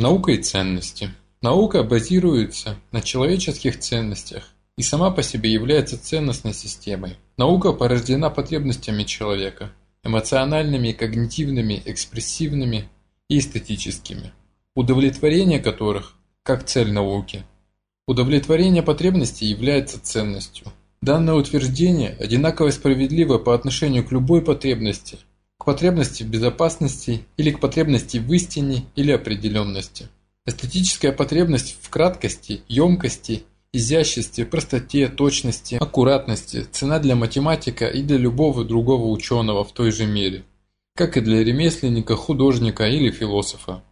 Наука и ценности. Наука базируется на человеческих ценностях и сама по себе является ценностной системой. Наука порождена потребностями человека – эмоциональными, когнитивными, экспрессивными и эстетическими, удовлетворение которых – как цель науки. Удовлетворение потребностей является ценностью. Данное утверждение одинаково справедливо по отношению к любой потребности – к потребности в безопасности или к потребности в истине или определенности. Эстетическая потребность в краткости, емкости, изяществе, простоте, точности, аккуратности – цена для математика и для любого другого ученого в той же мере, как и для ремесленника, художника или философа.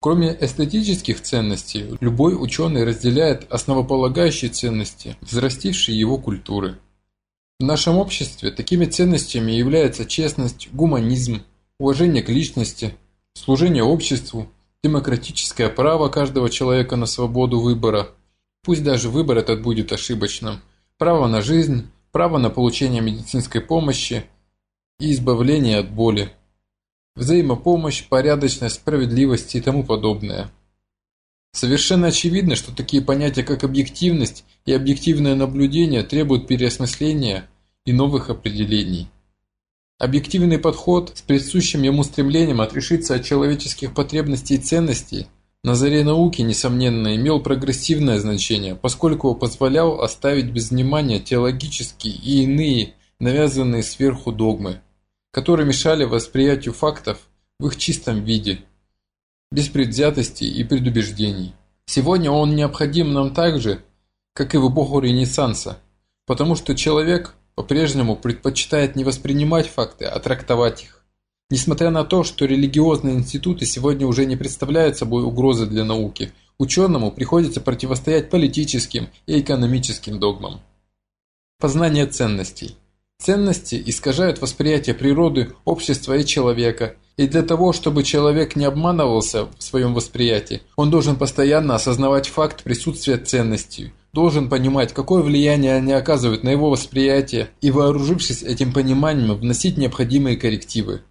Кроме эстетических ценностей, любой ученый разделяет основополагающие ценности, взрастившие его культуры – в нашем обществе такими ценностями являются честность, гуманизм, уважение к личности, служение обществу, демократическое право каждого человека на свободу выбора, пусть даже выбор этот будет ошибочным, право на жизнь, право на получение медицинской помощи и избавление от боли, взаимопомощь, порядочность, справедливость и тому подобное. Совершенно очевидно, что такие понятия, как объективность и объективное наблюдение требуют переосмысления и новых определений. Объективный подход с присущим ему стремлением отрешиться от человеческих потребностей и ценностей на заре науки, несомненно, имел прогрессивное значение, поскольку позволял оставить без внимания теологические и иные навязанные сверху догмы, которые мешали восприятию фактов в их чистом виде, без предвзятостей и предубеждений. Сегодня он необходим нам так же, как и в эпоху Ренессанса, потому что человек по-прежнему предпочитает не воспринимать факты, а трактовать их. Несмотря на то, что религиозные институты сегодня уже не представляют собой угрозы для науки, ученому приходится противостоять политическим и экономическим догмам. Познание ценностей. Ценности искажают восприятие природы, общества и человека, и для того, чтобы человек не обманывался в своем восприятии, он должен постоянно осознавать факт присутствия ценностей, должен понимать, какое влияние они оказывают на его восприятие и, вооружившись этим пониманием, вносить необходимые коррективы.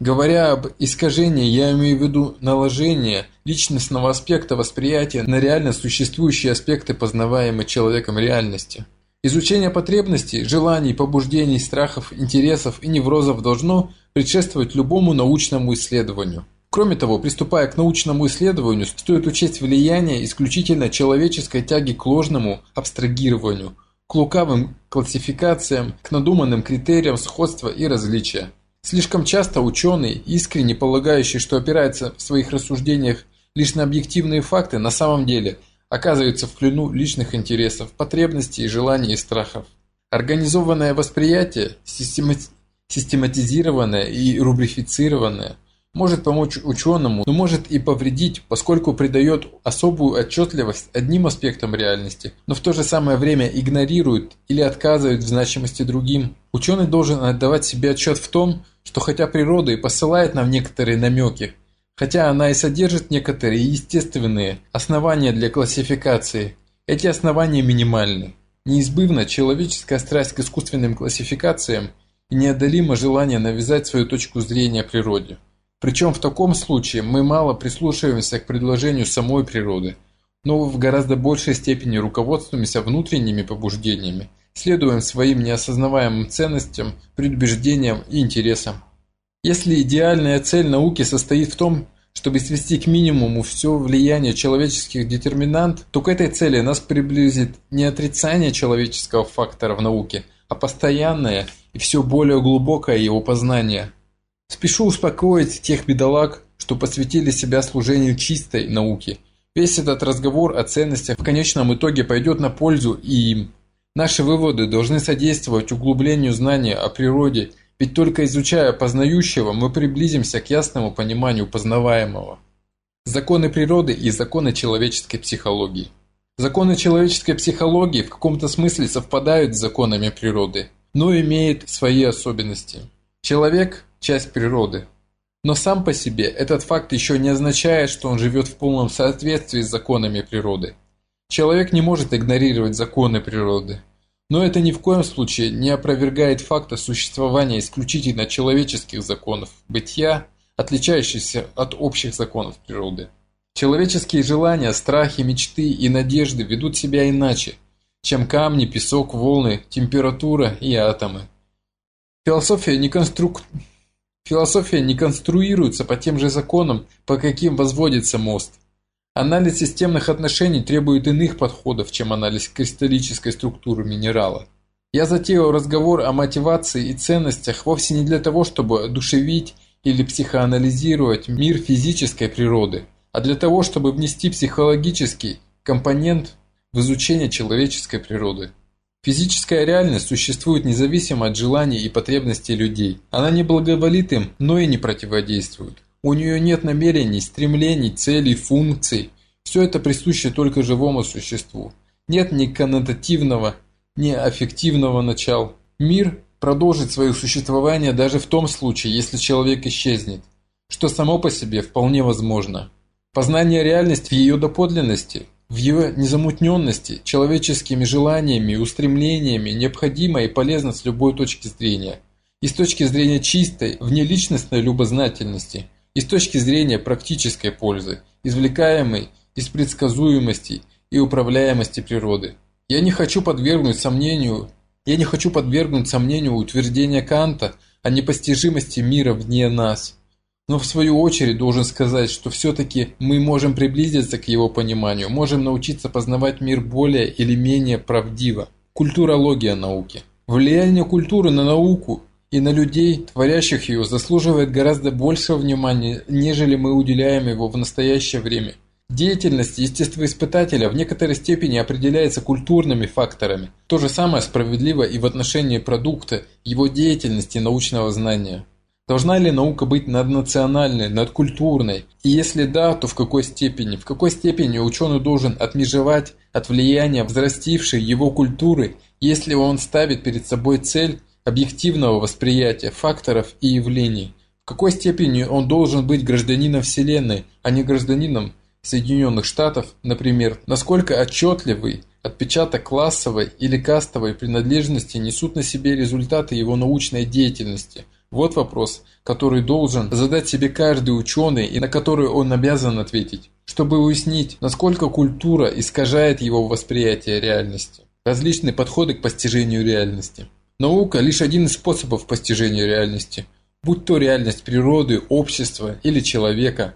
Говоря об искажении, я имею в виду наложение личностного аспекта восприятия на реально существующие аспекты познаваемой человеком реальности. Изучение потребностей, желаний, побуждений, страхов, интересов и неврозов должно предшествовать любому научному исследованию. Кроме того, приступая к научному исследованию, стоит учесть влияние исключительно человеческой тяги к ложному абстрагированию, к лукавым классификациям, к надуманным критериям сходства и различия. Слишком часто ученый, искренне полагающий, что опирается в своих рассуждениях лишь на объективные факты, на самом деле оказывается в плену личных интересов, потребностей, желаний и страхов. Организованное восприятие, систематизированное и рубрифицированное – может помочь ученому, но может и повредить, поскольку придает особую отчетливость одним аспектам реальности, но в то же самое время игнорирует или отказывает в значимости другим. Ученый должен отдавать себе отчет в том, что хотя природа и посылает нам некоторые намеки, хотя она и содержит некоторые естественные основания для классификации, эти основания минимальны. Неизбывна человеческая страсть к искусственным классификациям и неодолимо желание навязать свою точку зрения природе. Причем в таком случае мы мало прислушиваемся к предложению самой природы, но в гораздо большей степени руководствуемся внутренними побуждениями, следуем своим неосознаваемым ценностям, предубеждениям и интересам. Если идеальная цель науки состоит в том, чтобы свести к минимуму все влияние человеческих детерминант, то к этой цели нас приблизит не отрицание человеческого фактора в науке, а постоянное и все более глубокое его познание – Спешу успокоить тех бедолаг, что посвятили себя служению чистой науке. Весь этот разговор о ценностях в конечном итоге пойдет на пользу и им. Наши выводы должны содействовать углублению знания о природе, ведь только изучая познающего, мы приблизимся к ясному пониманию познаваемого. Законы природы и законы человеческой психологии. Законы человеческой психологии в каком-то смысле совпадают с законами природы, но имеют свои особенности. Человек часть природы. Но сам по себе этот факт еще не означает, что он живет в полном соответствии с законами природы. Человек не может игнорировать законы природы. Но это ни в коем случае не опровергает факта существования исключительно человеческих законов бытия, отличающихся от общих законов природы. Человеческие желания, страхи, мечты и надежды ведут себя иначе, чем камни, песок, волны, температура и атомы. Философия не, конструк... Философия не конструируется по тем же законам, по каким возводится мост. Анализ системных отношений требует иных подходов, чем анализ кристаллической структуры минерала. Я затеял разговор о мотивации и ценностях вовсе не для того, чтобы одушевить или психоанализировать мир физической природы, а для того, чтобы внести психологический компонент в изучение человеческой природы. Физическая реальность существует независимо от желаний и потребностей людей. Она не благоволит им, но и не противодействует. У нее нет намерений, стремлений, целей, функций. Все это присуще только живому существу. Нет ни коннотативного, ни аффективного начала. Мир продолжит свое существование даже в том случае, если человек исчезнет, что само по себе вполне возможно. Познание реальности в ее доподлинности, в ее незамутненности, человеческими желаниями и устремлениями необходимо и полезно с любой точки зрения. И с точки зрения чистой, внеличностной любознательности, и с точки зрения практической пользы, извлекаемой из предсказуемости и управляемости природы. Я не хочу подвергнуть сомнению, я не хочу подвергнуть сомнению утверждения Канта о непостижимости мира вне нас. Но в свою очередь должен сказать, что все-таки мы можем приблизиться к его пониманию, можем научиться познавать мир более или менее правдиво. Культурология науки. Влияние культуры на науку и на людей, творящих ее, заслуживает гораздо большего внимания, нежели мы уделяем его в настоящее время. Деятельность естествоиспытателя в некоторой степени определяется культурными факторами. То же самое справедливо и в отношении продукта, его деятельности научного знания. Должна ли наука быть наднациональной, надкультурной? И если да, то в какой степени? В какой степени ученый должен отмежевать от влияния взрастившей его культуры, если он ставит перед собой цель объективного восприятия факторов и явлений? В какой степени он должен быть гражданином Вселенной, а не гражданином Соединенных Штатов, например? Насколько отчетливый отпечаток классовой или кастовой принадлежности несут на себе результаты его научной деятельности – вот вопрос, который должен задать себе каждый ученый и на который он обязан ответить, чтобы уяснить, насколько культура искажает его восприятие реальности. Различные подходы к постижению реальности. Наука – лишь один из способов постижения реальности, будь то реальность природы, общества или человека.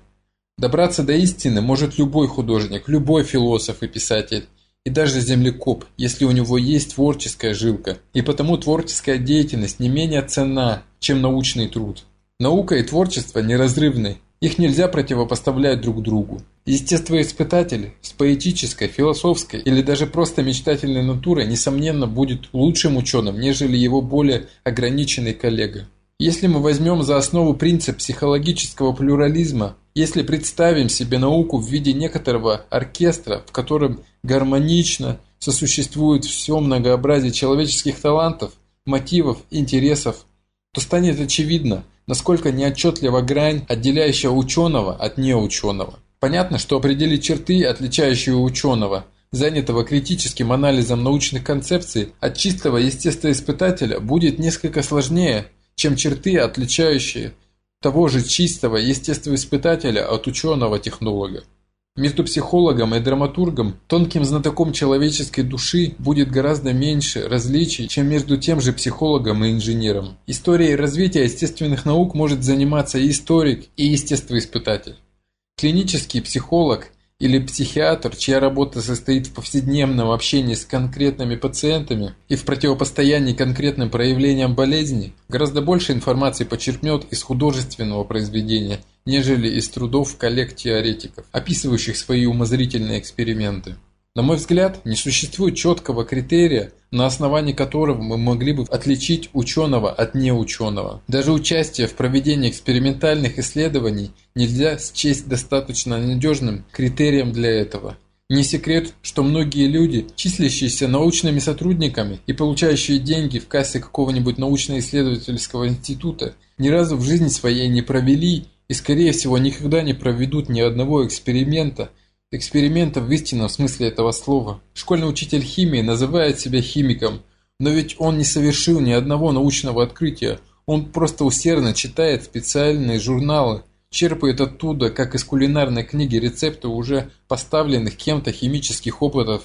Добраться до истины может любой художник, любой философ и писатель, и даже землекоп, если у него есть творческая жилка. И потому творческая деятельность не менее ценна, чем научный труд. Наука и творчество неразрывны, их нельзя противопоставлять друг другу. Естествоиспытатель с поэтической, философской или даже просто мечтательной натурой несомненно будет лучшим ученым, нежели его более ограниченный коллега. Если мы возьмем за основу принцип психологического плюрализма, если представим себе науку в виде некоторого оркестра, в котором гармонично сосуществует все многообразие человеческих талантов, мотивов, интересов, то станет очевидно, насколько неотчетлива грань, отделяющая ученого от неученого. Понятно, что определить черты, отличающие ученого, занятого критическим анализом научных концепций, от чистого естествоиспытателя будет несколько сложнее, чем черты, отличающие того же чистого естествоиспытателя от ученого-технолога. Между психологом и драматургом, тонким знатоком человеческой души, будет гораздо меньше различий, чем между тем же психологом и инженером. Историей развития естественных наук может заниматься и историк, и естествоиспытатель. Клинический психолог или психиатр, чья работа состоит в повседневном общении с конкретными пациентами и в противопостоянии конкретным проявлениям болезни, гораздо больше информации почерпнет из художественного произведения, нежели из трудов коллег-теоретиков, описывающих свои умозрительные эксперименты. На мой взгляд, не существует четкого критерия, на основании которого мы могли бы отличить ученого от неученого. Даже участие в проведении экспериментальных исследований нельзя счесть достаточно надежным критерием для этого. Не секрет, что многие люди, числящиеся научными сотрудниками и получающие деньги в кассе какого-нибудь научно-исследовательского института, ни разу в жизни своей не провели и, скорее всего, никогда не проведут ни одного эксперимента – Экспериментов в истинном смысле этого слова. Школьный учитель химии называет себя химиком, но ведь он не совершил ни одного научного открытия. Он просто усердно читает специальные журналы, черпает оттуда, как из кулинарной книги, рецепты уже поставленных кем-то химических опытов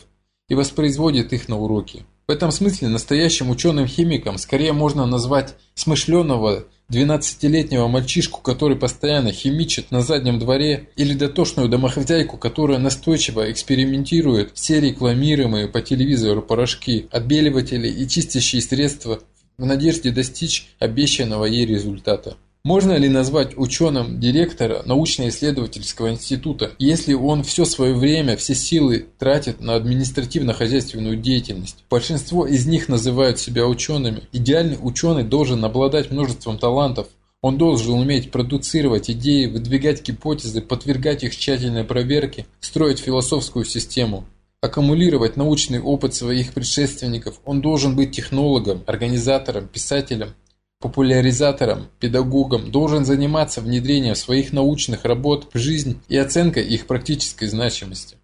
и воспроизводит их на уроке. В этом смысле настоящим ученым-химиком скорее можно назвать смышленого 12-летнего мальчишку, который постоянно химичит на заднем дворе, или дотошную домохозяйку, которая настойчиво экспериментирует все рекламируемые по телевизору порошки, отбеливатели и чистящие средства в надежде достичь обещанного ей результата. Можно ли назвать ученым директора научно-исследовательского института, если он все свое время, все силы тратит на административно-хозяйственную деятельность? Большинство из них называют себя учеными. Идеальный ученый должен обладать множеством талантов, он должен уметь продуцировать идеи, выдвигать гипотезы, подвергать их тщательной проверке, строить философскую систему. Аккумулировать научный опыт своих предшественников, он должен быть технологом, организатором, писателем, популяризатором, педагогом должен заниматься внедрением своих научных работ в жизнь и оценкой их практической значимости.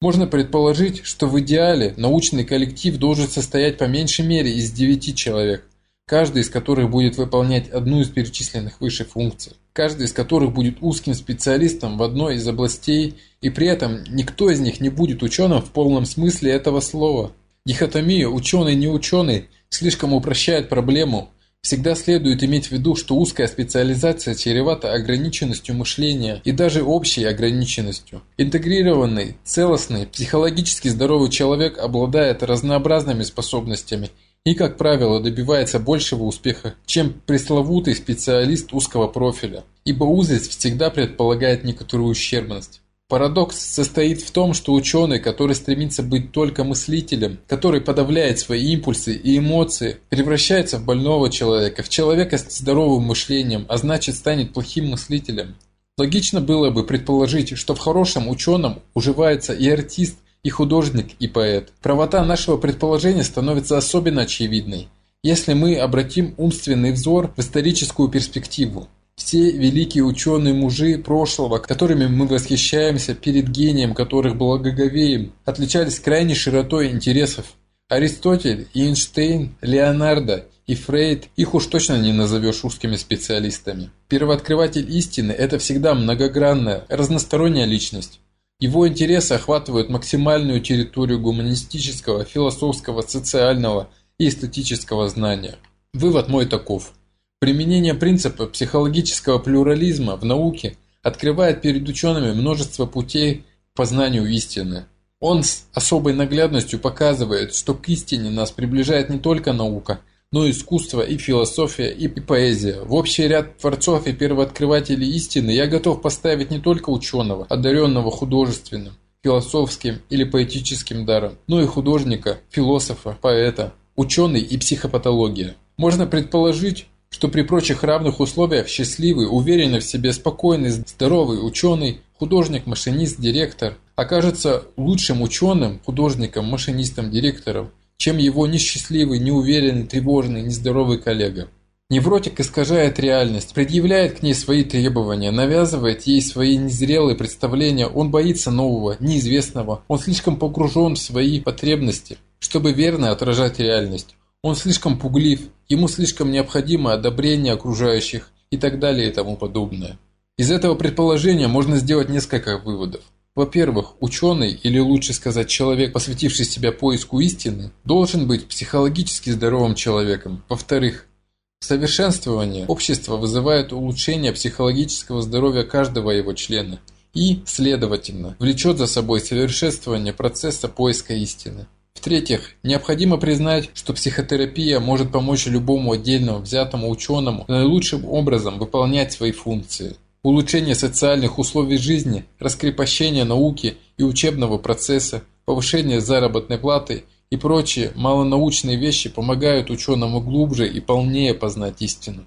Можно предположить, что в идеале научный коллектив должен состоять по меньшей мере из девяти человек, каждый из которых будет выполнять одну из перечисленных выше функций, каждый из которых будет узким специалистом в одной из областей, и при этом никто из них не будет ученым в полном смысле этого слова. Дихотомия ученый-не ученый слишком упрощает проблему – Всегда следует иметь в виду, что узкая специализация чревата ограниченностью мышления и даже общей ограниченностью. Интегрированный, целостный, психологически здоровый человек обладает разнообразными способностями и, как правило, добивается большего успеха, чем пресловутый специалист узкого профиля, ибо узость всегда предполагает некоторую ущербность. Парадокс состоит в том, что ученый, который стремится быть только мыслителем, который подавляет свои импульсы и эмоции, превращается в больного человека, в человека с здоровым мышлением, а значит станет плохим мыслителем. Логично было бы предположить, что в хорошем ученом уживается и артист, и художник, и поэт. Правота нашего предположения становится особенно очевидной, если мы обратим умственный взор в историческую перспективу. Все великие ученые-мужи прошлого, которыми мы восхищаемся перед гением которых благоговеем, отличались крайней широтой интересов. Аристотель, Эйнштейн, Леонардо и Фрейд, их уж точно не назовешь узкими специалистами. Первооткрыватель истины – это всегда многогранная, разносторонняя личность. Его интересы охватывают максимальную территорию гуманистического, философского, социального и эстетического знания. Вывод мой таков – Применение принципа психологического плюрализма в науке открывает перед учеными множество путей к познанию истины. Он с особой наглядностью показывает, что к истине нас приближает не только наука, но и искусство, и философия, и поэзия. В общий ряд творцов и первооткрывателей истины я готов поставить не только ученого, одаренного художественным, философским или поэтическим даром, но и художника, философа, поэта, ученый и психопатология. Можно предположить, что при прочих равных условиях счастливый, уверенный в себе, спокойный, здоровый ученый, художник, машинист, директор окажется лучшим ученым, художником, машинистом, директором, чем его несчастливый, неуверенный, тревожный, нездоровый коллега. Невротик искажает реальность, предъявляет к ней свои требования, навязывает ей свои незрелые представления, он боится нового, неизвестного, он слишком погружен в свои потребности, чтобы верно отражать реальность. Он слишком пуглив, ему слишком необходимо одобрение окружающих и так далее и тому подобное. Из этого предположения можно сделать несколько выводов. Во-первых, ученый, или лучше сказать человек, посвятивший себя поиску истины, должен быть психологически здоровым человеком. Во-вторых, совершенствование общества вызывает улучшение психологического здоровья каждого его члена и, следовательно, влечет за собой совершенствование процесса поиска истины. В-третьих, необходимо признать, что психотерапия может помочь любому отдельному взятому ученому наилучшим образом выполнять свои функции. Улучшение социальных условий жизни, раскрепощение науки и учебного процесса, повышение заработной платы и прочие малонаучные вещи помогают ученому глубже и полнее познать истину.